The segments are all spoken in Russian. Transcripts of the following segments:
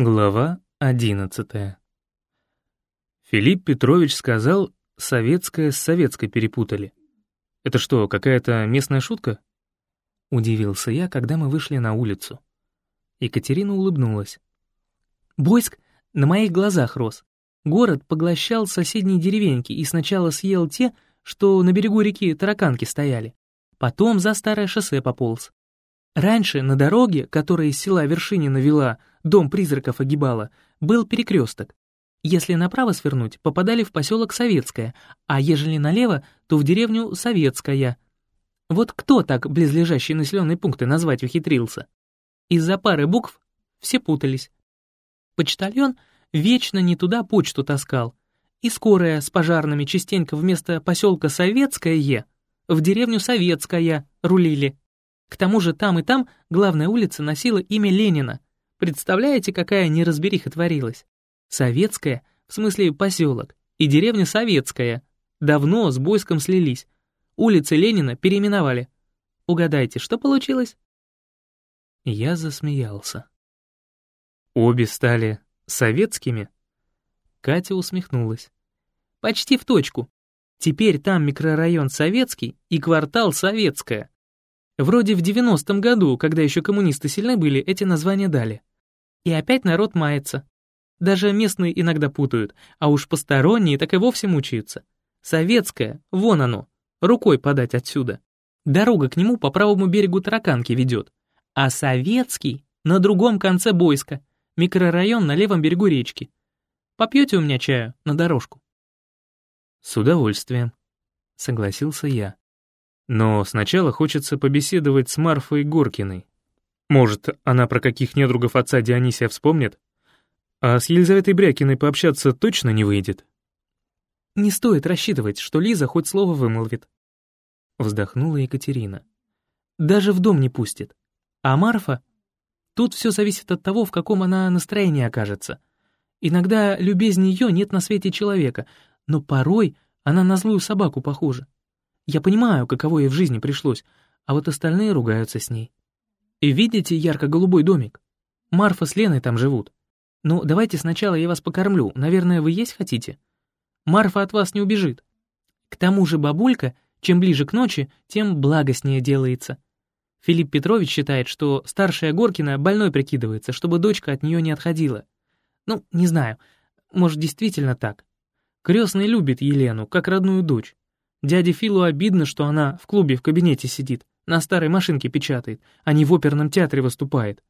Глава одиннадцатая. Филипп Петрович сказал, советское с советской перепутали. Это что, какая-то местная шутка? Удивился я, когда мы вышли на улицу. Екатерина улыбнулась. Бойск на моих глазах рос. Город поглощал соседние деревеньки и сначала съел те, что на берегу реки тараканки стояли. Потом за старое шоссе пополз. Раньше на дороге, которая из села Вершинина вела, дом призраков огибала, был перекресток. Если направо свернуть, попадали в поселок Советское, а ежели налево, то в деревню Советская. Вот кто так близлежащие населенные пункты назвать ухитрился? Из-за пары букв все путались. Почтальон вечно не туда почту таскал, и скорая с пожарными частенько вместо поселка Советское в деревню Советская рулили. К тому же там и там главная улица носила имя Ленина, Представляете, какая неразбериха творилась? Советская, в смысле поселок, и деревня Советская. Давно с Бойском слились. Улицы Ленина переименовали. Угадайте, что получилось? Я засмеялся. Обе стали советскими? Катя усмехнулась. Почти в точку. Теперь там микрорайон Советский и квартал Советская. Вроде в 90-м году, когда еще коммунисты сильны были, эти названия дали. И опять народ мается. Даже местные иногда путают, а уж посторонние так и вовсе мучаются. Советское, вон оно, рукой подать отсюда. Дорога к нему по правому берегу Тараканки ведет. А советский на другом конце Бойска, микрорайон на левом берегу речки. Попьете у меня чаю на дорожку? С удовольствием, согласился я. Но сначала хочется побеседовать с Марфой Горкиной. Может, она про каких недругов отца Дионисия вспомнит? А с Елизаветой Брякиной пообщаться точно не выйдет? Не стоит рассчитывать, что Лиза хоть слово вымолвит. Вздохнула Екатерина. Даже в дом не пустит. А Марфа? Тут все зависит от того, в каком она настроении окажется. Иногда любезнее ее нет на свете человека, но порой она на злую собаку похожа. Я понимаю, каково ей в жизни пришлось, а вот остальные ругаются с ней. И видите ярко-голубой домик? Марфа с Леной там живут. Ну, давайте сначала я вас покормлю, наверное, вы есть хотите? Марфа от вас не убежит. К тому же бабулька, чем ближе к ночи, тем благостнее делается. Филипп Петрович считает, что старшая Горкина больной прикидывается, чтобы дочка от нее не отходила. Ну, не знаю, может, действительно так. Крестный любит Елену, как родную дочь. Дяде Филу обидно, что она в клубе в кабинете сидит, на старой машинке печатает, а не в оперном театре выступает.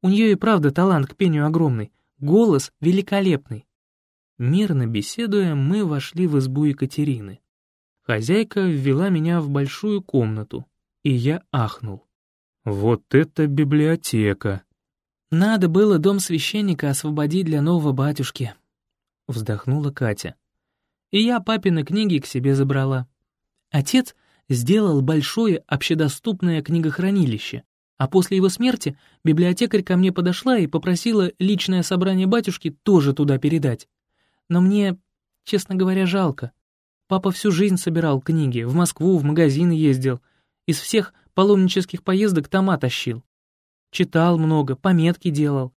У нее и правда талант к пению огромный, голос великолепный. Мирно беседуя, мы вошли в избу Екатерины. Хозяйка ввела меня в большую комнату, и я ахнул. Вот это библиотека! Надо было дом священника освободить для нового батюшки, вздохнула Катя. И я папины книги к себе забрала. Отец сделал большое общедоступное книгохранилище, а после его смерти библиотекарь ко мне подошла и попросила личное собрание батюшки тоже туда передать. Но мне, честно говоря, жалко. Папа всю жизнь собирал книги, в Москву, в магазины ездил. Из всех паломнических поездок тома тащил. Читал много, пометки делал.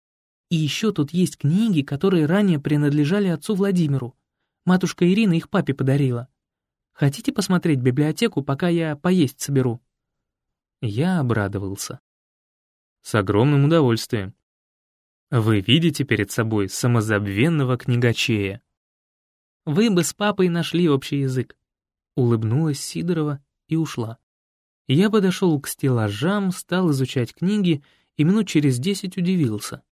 И еще тут есть книги, которые ранее принадлежали отцу Владимиру. Матушка Ирина их папе подарила. Хотите посмотреть библиотеку, пока я поесть соберу?» Я обрадовался. «С огромным удовольствием. Вы видите перед собой самозабвенного книгачея». «Вы бы с папой нашли общий язык», — улыбнулась Сидорова и ушла. Я подошел к стеллажам, стал изучать книги и минут через десять удивился.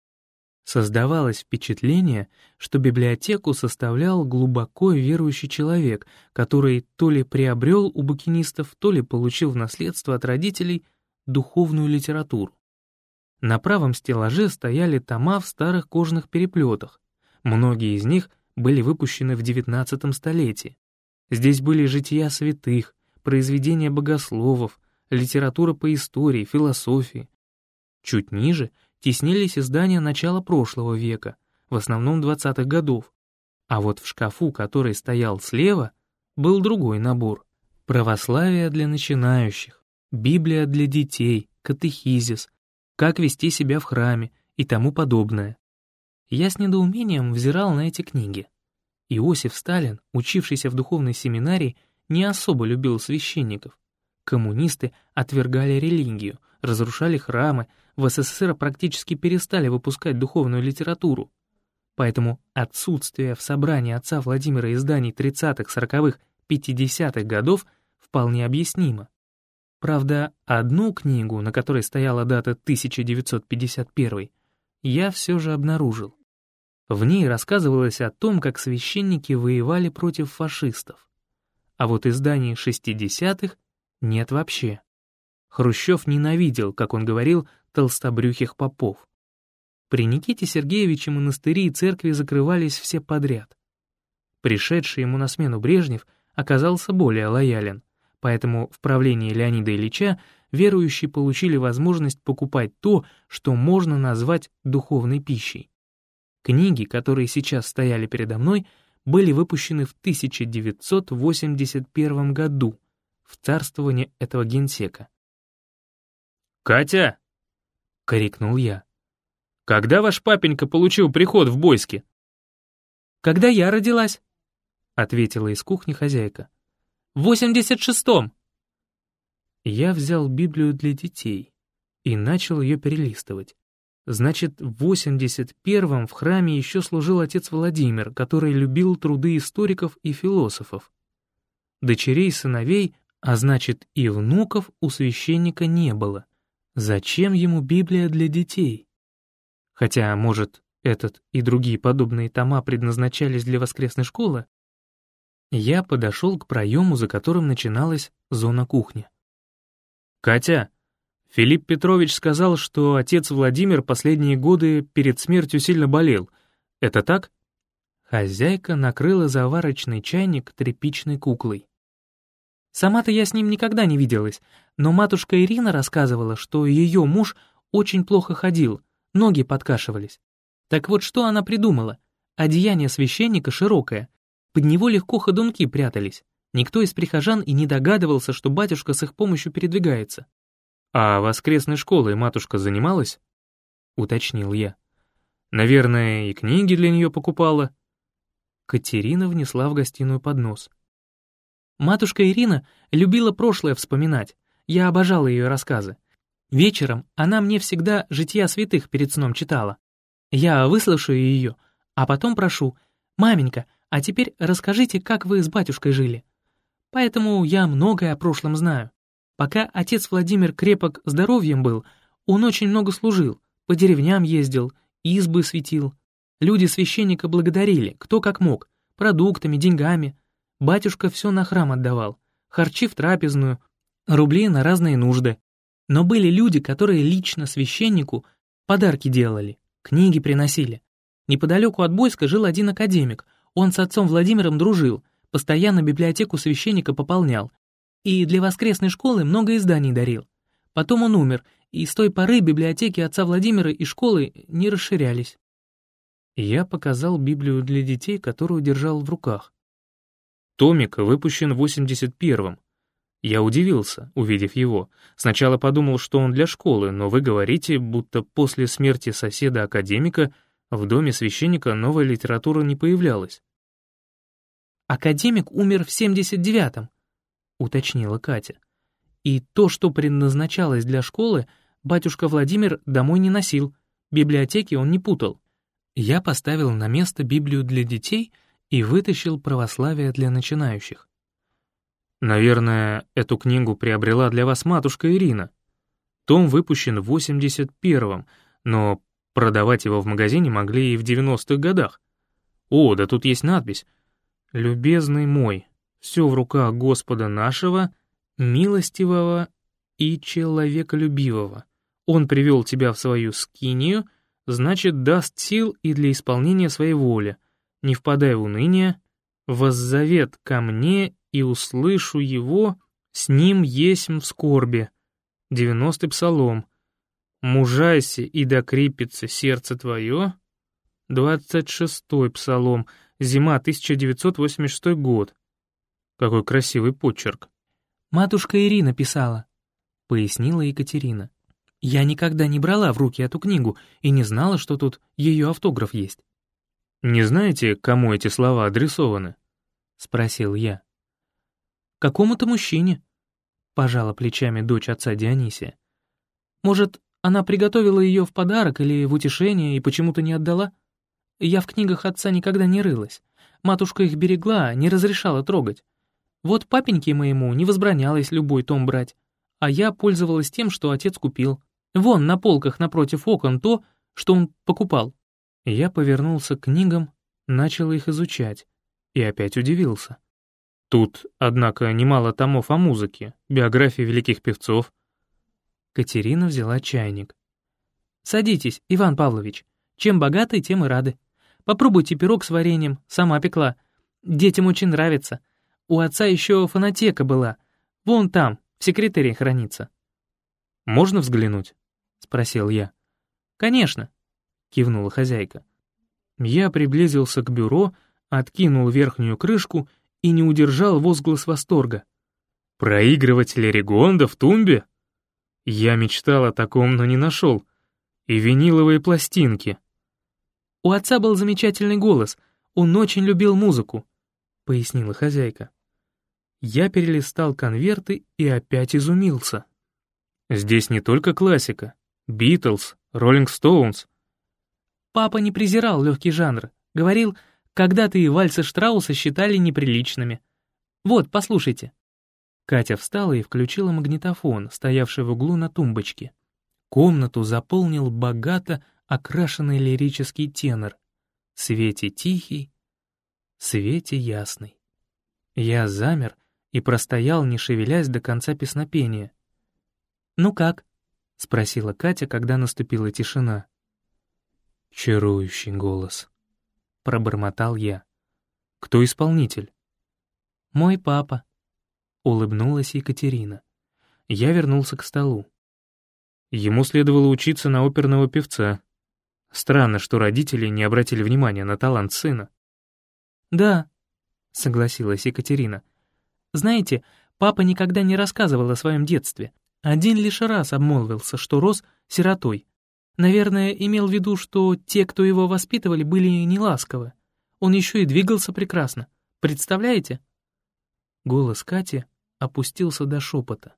Создавалось впечатление, что библиотеку составлял глубоко верующий человек, который то ли приобрел у букинистов, то ли получил в наследство от родителей духовную литературу. На правом стеллаже стояли тома в старых кожаных переплетах. Многие из них были выпущены в XIX столетии. Здесь были жития святых, произведения богословов, литература по истории, философии. Чуть ниже — теснились издания начала прошлого века, в основном 20-х годов. А вот в шкафу, который стоял слева, был другой набор. Православие для начинающих, Библия для детей, катехизис, как вести себя в храме и тому подобное. Я с недоумением взирал на эти книги. Иосиф Сталин, учившийся в духовной семинарии, не особо любил священников. Коммунисты отвергали религию, разрушали храмы, в СССР практически перестали выпускать духовную литературу. Поэтому отсутствие в собрании отца Владимира изданий 30-х, 40-х, 50-х годов вполне объяснимо. Правда, одну книгу, на которой стояла дата 1951, я все же обнаружил. В ней рассказывалось о том, как священники воевали против фашистов. А вот изданий 60-х нет вообще. Хрущев ненавидел, как он говорил, толстобрюхих попов. При Никите Сергеевиче монастыри и церкви закрывались все подряд. Пришедший ему на смену Брежнев оказался более лоялен, поэтому в правлении Леонида Ильича верующие получили возможность покупать то, что можно назвать духовной пищей. Книги, которые сейчас стояли передо мной, были выпущены в 1981 году, в царствование этого генсека. «Катя!» — крикнул я. «Когда ваш папенька получил приход в Бойске?» «Когда я родилась», — ответила из кухни хозяйка. «В восемьдесят шестом». Я взял Библию для детей и начал ее перелистывать. Значит, в 81-м в храме еще служил отец Владимир, который любил труды историков и философов. Дочерей, сыновей, а значит и внуков у священника не было. Зачем ему Библия для детей? Хотя, может, этот и другие подобные тома предназначались для воскресной школы? Я подошел к проему, за которым начиналась зона кухни. «Катя, Филипп Петрович сказал, что отец Владимир последние годы перед смертью сильно болел. Это так? Хозяйка накрыла заварочный чайник тряпичной куклой. Сама-то я с ним никогда не виделась, но матушка Ирина рассказывала, что ее муж очень плохо ходил, ноги подкашивались. Так вот что она придумала? Одеяние священника широкое, под него легко ходунки прятались. Никто из прихожан и не догадывался, что батюшка с их помощью передвигается. «А воскресной школой матушка занималась?» — уточнил я. «Наверное, и книги для нее покупала». Катерина внесла в гостиную поднос. Матушка Ирина любила прошлое вспоминать. Я обожала ее рассказы. Вечером она мне всегда «Жития святых» перед сном читала. Я выслушаю ее, а потом прошу, «Маменька, а теперь расскажите, как вы с батюшкой жили». Поэтому я многое о прошлом знаю. Пока отец Владимир крепок здоровьем был, он очень много служил, по деревням ездил, избы светил. Люди священника благодарили, кто как мог, продуктами, деньгами. Батюшка все на храм отдавал, харчи в трапезную, рубли на разные нужды. Но были люди, которые лично священнику подарки делали, книги приносили. Неподалеку от Бойска жил один академик, он с отцом Владимиром дружил, постоянно библиотеку священника пополнял, и для воскресной школы много изданий дарил. Потом он умер, и с той поры библиотеки отца Владимира и школы не расширялись. Я показал Библию для детей, которую держал в руках. Томик выпущен в 81-м. Я удивился, увидев его. Сначала подумал, что он для школы, но вы говорите, будто после смерти соседа-академика в доме священника новая литература не появлялась. Академик умер в 79-м, — уточнила Катя. «И то, что предназначалось для школы, батюшка Владимир домой не носил, библиотеки он не путал. Я поставил на место Библию для детей и вытащил православие для начинающих. «Наверное, эту книгу приобрела для вас матушка Ирина. Том выпущен в 81-м, но продавать его в магазине могли и в 90-х годах. О, да тут есть надпись. «Любезный мой, все в руках Господа нашего, милостивого и человеколюбивого. Он привел тебя в свою скинию, значит, даст сил и для исполнения своей воли. Не впадай в уныние, воззовет ко мне, и услышу его, с ним есть в скорби. Девяностый псалом. Мужайся и докрепится сердце твое. Двадцать шестой псалом. Зима, 1986 год. Какой красивый почерк. «Матушка Ирина писала», — пояснила Екатерина. Я никогда не брала в руки эту книгу и не знала, что тут ее автограф есть. «Не знаете, кому эти слова адресованы?» — спросил я. «Какому-то мужчине», — пожала плечами дочь отца Дионисия. «Может, она приготовила ее в подарок или в утешение и почему-то не отдала? Я в книгах отца никогда не рылась. Матушка их берегла, не разрешала трогать. Вот папеньке моему не возбранялось любой том брать, а я пользовалась тем, что отец купил. Вон на полках напротив окон то, что он покупал. Я повернулся к книгам, начал их изучать и опять удивился. Тут, однако, немало томов о музыке, биографии великих певцов. Катерина взяла чайник. «Садитесь, Иван Павлович. Чем богаты, тем и рады. Попробуйте пирог с вареньем, сама пекла. Детям очень нравится. У отца еще фонотека была. Вон там, в секретаре хранится». «Можно взглянуть?» — спросил я. «Конечно», — кивнула хозяйка. Я приблизился к бюро, откинул верхнюю крышку и не удержал возглас восторга. «Проигрыватель Регонда в тумбе?» Я мечтал о таком, но не нашел. И виниловые пластинки. «У отца был замечательный голос, он очень любил музыку», — пояснила хозяйка. Я перелистал конверты и опять изумился. Здесь не только классика. Битлз, Роллинг Стоунс. Папа не презирал легкий жанр. Говорил, когда-то и вальсы Штрауса считали неприличными. Вот, послушайте. Катя встала и включила магнитофон, стоявший в углу на тумбочке. Комнату заполнил богато окрашенный лирический тенор. Свете тихий, свете ясный. Я замер и простоял, не шевелясь до конца песнопения. «Ну как?» — спросила Катя, когда наступила тишина. «Чарующий голос», — пробормотал я. «Кто исполнитель?» «Мой папа», — улыбнулась Екатерина. Я вернулся к столу. Ему следовало учиться на оперного певца. Странно, что родители не обратили внимания на талант сына. «Да», — согласилась Екатерина. «Знаете, папа никогда не рассказывал о своем детстве. Один лишь раз обмолвился, что рос сиротой. Наверное, имел в виду, что те, кто его воспитывали, были неласковы. Он еще и двигался прекрасно. Представляете?» Голос Кати опустился до шепота.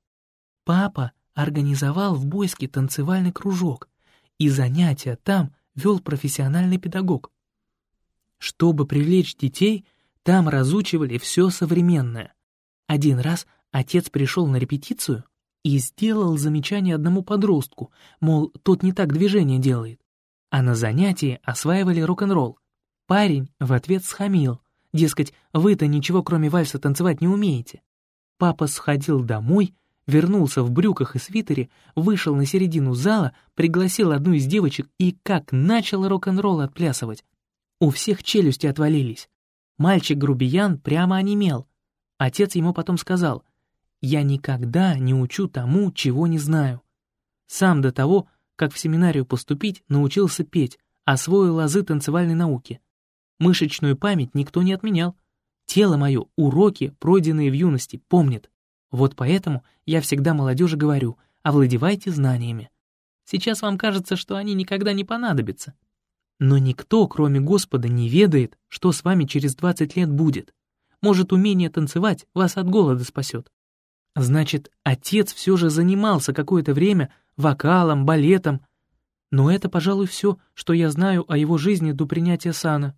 «Папа организовал в Бойске танцевальный кружок, и занятия там вел профессиональный педагог. Чтобы привлечь детей, там разучивали все современное. Один раз отец пришел на репетицию и сделал замечание одному подростку, мол, тот не так движение делает. А на занятии осваивали рок-н-ролл. Парень в ответ схамил, дескать, вы-то ничего кроме вальса танцевать не умеете. Папа сходил домой, вернулся в брюках и свитере, вышел на середину зала, пригласил одну из девочек и как начал рок-н-ролл отплясывать. У всех челюсти отвалились. Мальчик-грубиян прямо онемел. Отец ему потом сказал, «Я никогда не учу тому, чего не знаю». Сам до того, как в семинарию поступить, научился петь, освоил азы танцевальной науки. Мышечную память никто не отменял. Тело мое уроки, пройденные в юности, помнит. Вот поэтому я всегда молодежи говорю, овладевайте знаниями. Сейчас вам кажется, что они никогда не понадобятся. Но никто, кроме Господа, не ведает, что с вами через 20 лет будет. Может, умение танцевать вас от голода спасет. Значит, отец все же занимался какое-то время вокалом, балетом. Но это, пожалуй, все, что я знаю о его жизни до принятия сана.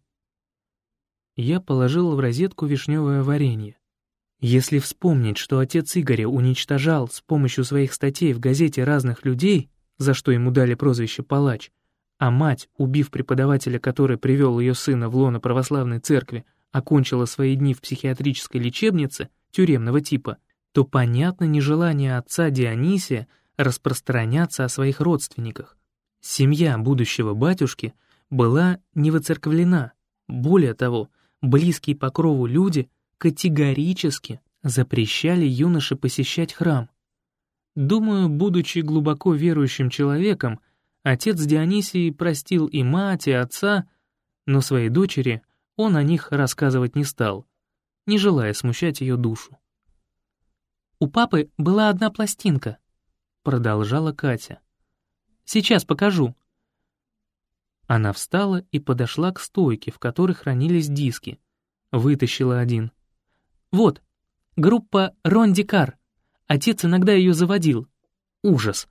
Я положил в розетку вишневое варенье. Если вспомнить, что отец Игоря уничтожал с помощью своих статей в газете разных людей, за что ему дали прозвище «палач», а мать, убив преподавателя, который привел ее сына в лоно православной церкви, окончила свои дни в психиатрической лечебнице тюремного типа, то понятно нежелание отца Дионисия распространяться о своих родственниках. Семья будущего батюшки была не воцерквлена. Более того, близкие по крову люди категорически запрещали юноше посещать храм. Думаю, будучи глубоко верующим человеком, отец Дионисий простил и мать, и отца, но своей дочери он о них рассказывать не стал, не желая смущать ее душу. «У папы была одна пластинка», — продолжала Катя. сейчас покажу». Она встала и подошла к стойке, в которой хранились диски. Вытащила один. «Вот, группа Ронди Кар. Отец иногда ее заводил. Ужас.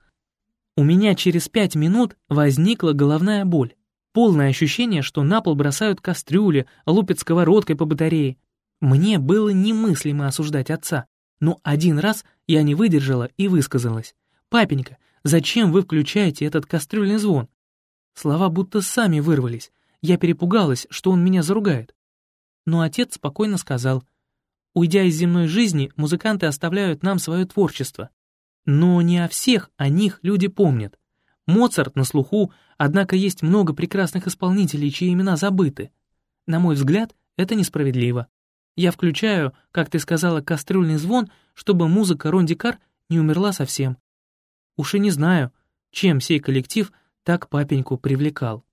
У меня через пять минут возникла головная боль. Полное ощущение, что на пол бросают кастрюли, лупят сковородкой по батарее. Мне было немыслимо осуждать отца, но один раз я не выдержала и высказалась. «Папенька, зачем вы включаете этот кастрюльный звон?» Слова будто сами вырвались. Я перепугалась, что он меня заругает. Но отец спокойно сказал, «Уйдя из земной жизни, музыканты оставляют нам свое творчество. Но не о всех о них люди помнят. Моцарт на слуху, однако есть много прекрасных исполнителей, чьи имена забыты. На мой взгляд, это несправедливо. Я включаю, как ты сказала, кастрюльный звон, чтобы музыка Ронди Кар не умерла совсем. Уж и не знаю, чем сей коллектив так папеньку привлекал.